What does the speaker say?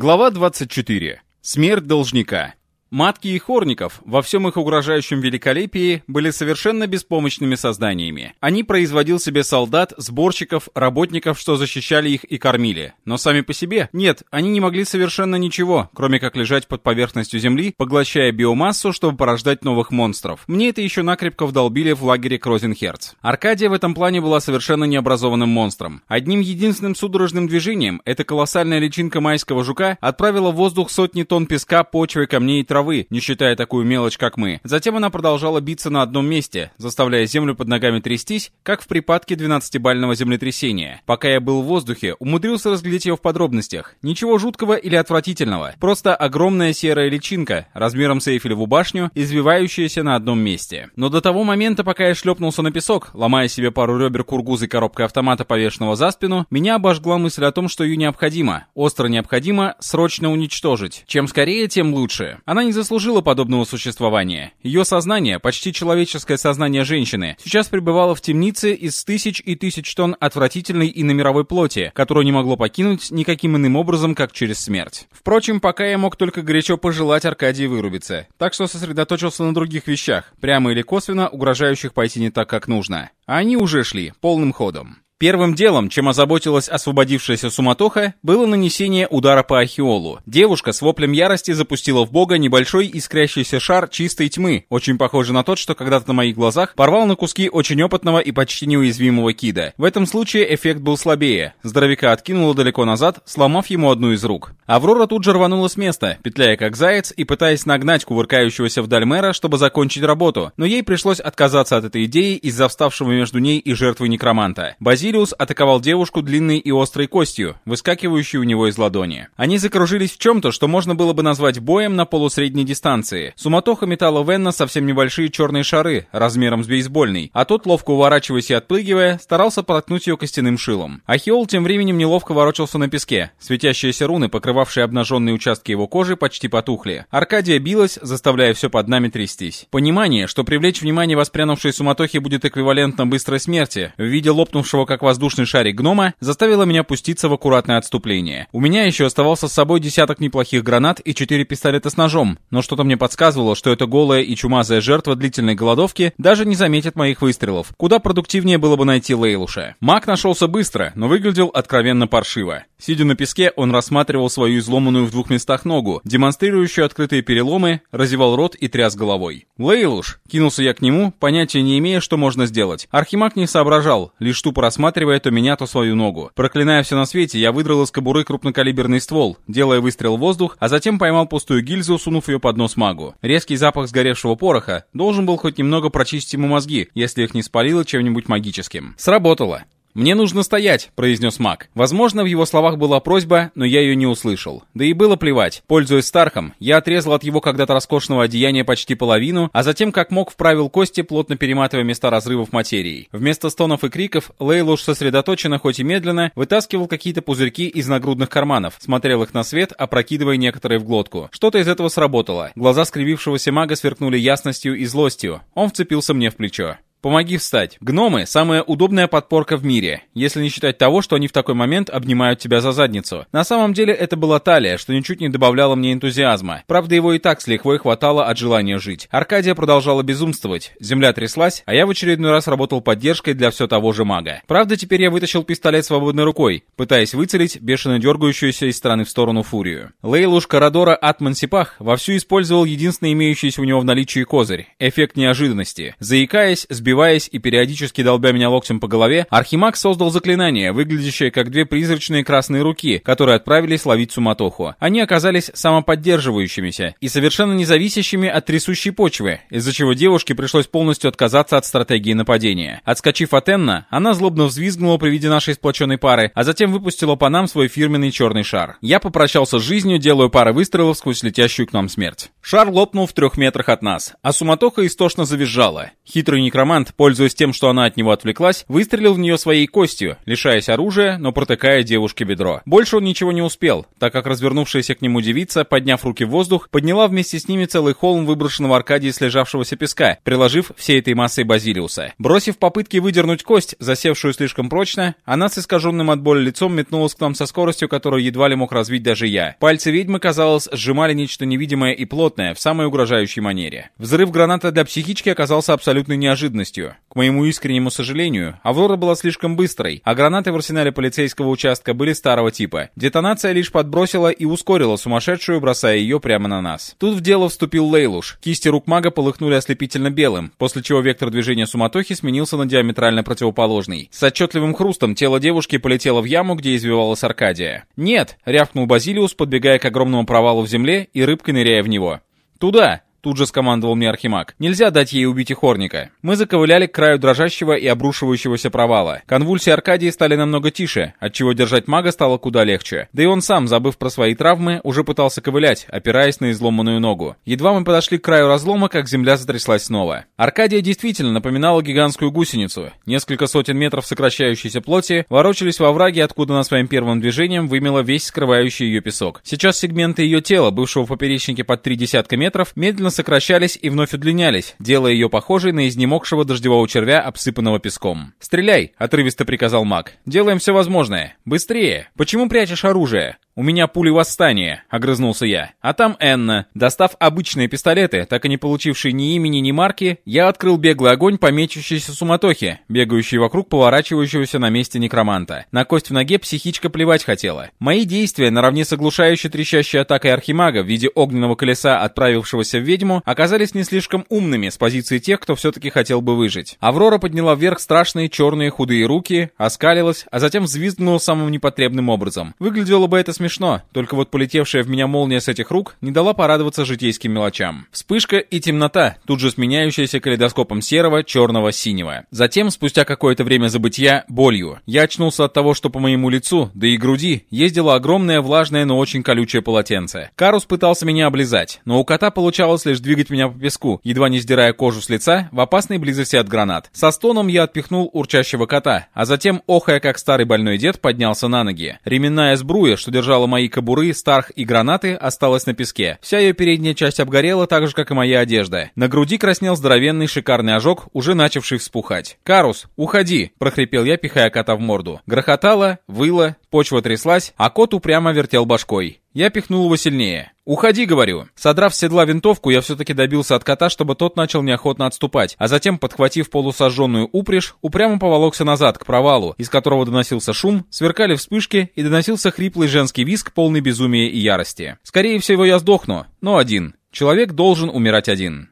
Глава 24. Смерть должника. Матки и Хорников во всем их угрожающем великолепии были совершенно беспомощными созданиями. Они производил себе солдат, сборщиков, работников, что защищали их и кормили. Но сами по себе, нет, они не могли совершенно ничего, кроме как лежать под поверхностью земли, поглощая биомассу, чтобы порождать новых монстров. Мне это еще накрепко вдолбили в лагере Крозенхерц. Аркадия в этом плане была совершенно необразованным монстром. Одним единственным судорожным движением эта колоссальная личинка майского жука отправила в воздух сотни тонн песка, почвы, камней и травы, травы, не считая такую мелочь, как мы. Затем она продолжала биться на одном месте, заставляя землю под ногами трястись, как в припадке 12-бального землетрясения. Пока я был в воздухе, умудрился разглядеть ее в подробностях. Ничего жуткого или отвратительного. Просто огромная серая личинка, размером с Эйфелеву башню, извивающаяся на одном месте. Но до того момента, пока я шлепнулся на песок, ломая себе пару ребер кургузы коробкой автомата, повешенного за спину, меня обожгла мысль о том, что ее необходимо, остро необходимо, срочно уничтожить. Чем скорее, тем лучше. Она не заслужила подобного существования. Ее сознание, почти человеческое сознание женщины, сейчас пребывало в темнице из тысяч и тысяч тонн отвратительной и на мировой плоти, которую не могло покинуть никаким иным образом, как через смерть. Впрочем, пока я мог только горячо пожелать Аркадии вырубиться, так что сосредоточился на других вещах, прямо или косвенно угрожающих пойти не так, как нужно. А они уже шли, полным ходом. Первым делом, чем озаботилась освободившаяся суматоха, было нанесение удара по Ахиолу. Девушка с воплем ярости запустила в бога небольшой искрящийся шар чистой тьмы, очень похожий на тот, что когда-то на моих глазах порвал на куски очень опытного и почти неуязвимого кида. В этом случае эффект был слабее. Здоровяка откинуло далеко назад, сломав ему одну из рук. Аврора тут же рванула с места, петляя как заяц и пытаясь нагнать кувыркающегося вдаль мэра, чтобы закончить работу, но ей пришлось отказаться от этой идеи из-за вставшего между ней и жертвой некроманта. Базиль Базилиус атаковал девушку длинной и острой костью, выскакивающей у него из ладони. Они закружились в чем-то, что можно было бы назвать боем на полусредней дистанции. Суматоха металла Венна совсем небольшие черные шары, размером с бейсбольный, а тот, ловко уворачиваясь и отпрыгивая, старался проткнуть ее костяным шилом. Ахиол тем временем неловко ворочался на песке. Светящиеся руны, покрывавшие обнаженные участки его кожи, почти потухли. Аркадия билась, заставляя все под нами трястись. Понимание, что привлечь внимание воспрянувшей суматохи будет эквивалентно быстрой смерти, в виде лопнувшего как как воздушный шарик гнома, заставила меня пуститься в аккуратное отступление. У меня еще оставался с собой десяток неплохих гранат и четыре пистолета с ножом, но что-то мне подсказывало, что эта голая и чумазая жертва длительной голодовки даже не заметит моих выстрелов. Куда продуктивнее было бы найти Лейлуша. Маг нашелся быстро, но выглядел откровенно паршиво. Сидя на песке, он рассматривал свою изломанную в двух местах ногу, демонстрирующую открытые переломы, разевал рот и тряс головой. «Лейлуш!» — кинулся я к нему, понятия не имея, что можно сделать. Архимаг не соображал, лишь тупо рассматривал осматривая то меня, то свою ногу. Проклиная все на свете, я выдрал из кобуры крупнокалиберный ствол, делая выстрел в воздух, а затем поймал пустую гильзу, сунув ее под нос магу. Резкий запах сгоревшего пороха должен был хоть немного прочистить ему мозги, если их не спалило чем-нибудь магическим. Сработало. «Мне нужно стоять», — произнес маг. Возможно, в его словах была просьба, но я ее не услышал. Да и было плевать. Пользуясь Стархом, я отрезал от его когда-то роскошного одеяния почти половину, а затем как мог вправил кости, плотно перематывая места разрывов материи. Вместо стонов и криков, Лейлуш сосредоточенно, хоть и медленно, вытаскивал какие-то пузырьки из нагрудных карманов, смотрел их на свет, опрокидывая некоторые в глотку. Что-то из этого сработало. Глаза скривившегося мага сверкнули ясностью и злостью. Он вцепился мне в плечо. Помоги встать. Гномы – самая удобная подпорка в мире, если не считать того, что они в такой момент обнимают тебя за задницу. На самом деле это была талия, что ничуть не добавляло мне энтузиазма. Правда, его и так с лихвой хватало от желания жить. Аркадия продолжала безумствовать. Земля тряслась, а я в очередной раз работал поддержкой для все того же мага. Правда, теперь я вытащил пистолет свободной рукой, пытаясь выцелить бешено дергающуюся из стороны в сторону фурию. Лейлуш Карадора Атман Сипах вовсю использовал единственный имеющийся у него в наличии козырь – эффект неожиданности. Заикаясь, с Сбиваясь и периодически долбя меня локтем по голове, Архимаг создал заклинание, выглядящее как две призрачные красные руки, которые отправились ловить суматоху. Они оказались самоподдерживающимися и совершенно независящими от трясущей почвы, из-за чего девушке пришлось полностью отказаться от стратегии нападения. Отскочив от Энна, она злобно взвизгнула при виде нашей сплоченной пары, а затем выпустила по нам свой фирменный черный шар. Я попрощался с жизнью, делая пары выстрелов сквозь летящую к нам смерть. Шар лопнул в трех метрах от нас, а суматоха истошно завизжала. Хитрый некромант Некромант, пользуясь тем, что она от него отвлеклась, выстрелил в нее своей костью, лишаясь оружия, но протыкая девушке бедро. Больше он ничего не успел, так как развернувшаяся к нему девица, подняв руки в воздух, подняла вместе с ними целый холм выброшенного Аркадии слежавшегося песка, приложив всей этой массой базилиуса. Бросив попытки выдернуть кость, засевшую слишком прочно, она с искаженным от боли лицом метнулась к нам со скоростью, которую едва ли мог развить даже я. Пальцы ведьмы, казалось, сжимали нечто невидимое и плотное в самой угрожающей манере. Взрыв граната для психички оказался абсолютной неожиданностью. К моему искреннему сожалению, Аврора была слишком быстрой, а гранаты в арсенале полицейского участка были старого типа. Детонация лишь подбросила и ускорила сумасшедшую, бросая ее прямо на нас. Тут в дело вступил Лейлуш. Кисти рук мага полыхнули ослепительно белым, после чего вектор движения суматохи сменился на диаметрально противоположный. С отчетливым хрустом тело девушки полетело в яму, где извивалась Аркадия. «Нет!» — рявкнул Базилиус, подбегая к огромному провалу в земле и рыбкой ныряя в него. «Туда!» Тут же скомандовал мне Архимаг. Нельзя дать ей убить Ихорника. Мы заковыляли к краю дрожащего и обрушивающегося провала. Конвульсии Аркадии стали намного тише, отчего держать мага стало куда легче. Да и он сам, забыв про свои травмы, уже пытался ковылять, опираясь на изломанную ногу. Едва мы подошли к краю разлома, как земля затряслась снова. Аркадия действительно напоминала гигантскую гусеницу. Несколько сотен метров сокращающейся плоти ворочались во враге, откуда на своим первым движением вымело весь скрывающий ее песок. Сейчас сегменты ее тела, бывшего в поперечнике под три десятка метров, медленно постепенно сокращались и вновь удлинялись, делая ее похожей на изнемогшего дождевого червя, обсыпанного песком. «Стреляй!» — отрывисто приказал маг. «Делаем все возможное. Быстрее! Почему прячешь оружие?» «У меня пули восстания», — огрызнулся я. А там Энна. Достав обычные пистолеты, так и не получившие ни имени, ни марки, я открыл беглый огонь по мечущейся суматохе, бегающей вокруг поворачивающегося на месте некроманта. На кость в ноге психичка плевать хотела. Мои действия, наравне с оглушающей трещащей атакой архимага в виде огненного колеса, отправившегося в ведьму, оказались не слишком умными с позиции тех, кто все-таки хотел бы выжить. Аврора подняла вверх страшные черные худые руки, оскалилась, а затем взвизгнула самым непотребным образом. Выглядело бы это смешно смешно, только вот полетевшая в меня молния с этих рук не дала порадоваться житейским мелочам. Вспышка и темнота, тут же сменяющаяся калейдоскопом серого, черного, синего. Затем, спустя какое-то время забытия, болью. Я очнулся от того, что по моему лицу, да и груди, ездило огромное влажное, но очень колючее полотенце. Карус пытался меня облизать, но у кота получалось лишь двигать меня по песку, едва не сдирая кожу с лица в опасной близости от гранат. Со стоном я отпихнул урчащего кота, а затем, охая как старый больной дед, поднялся на ноги. Ременная сбруя, что держал держала мои кобуры, старх и гранаты, осталась на песке. Вся ее передняя часть обгорела так же, как и моя одежда. На груди краснел здоровенный шикарный ожог, уже начавший вспухать. «Карус, уходи!» — прохрипел я, пихая кота в морду. Грохотало, выло, почва тряслась, а кот упрямо вертел башкой. Я пихнул его сильнее. «Уходи», — говорю. Содрав с седла винтовку, я все-таки добился от кота, чтобы тот начал неохотно отступать, а затем, подхватив полусожженную упряжь, упрямо поволокся назад, к провалу, из которого доносился шум, сверкали вспышки и доносился хриплый женский виск, полный безумия и ярости. Скорее всего, я сдохну, но один. Человек должен умирать один.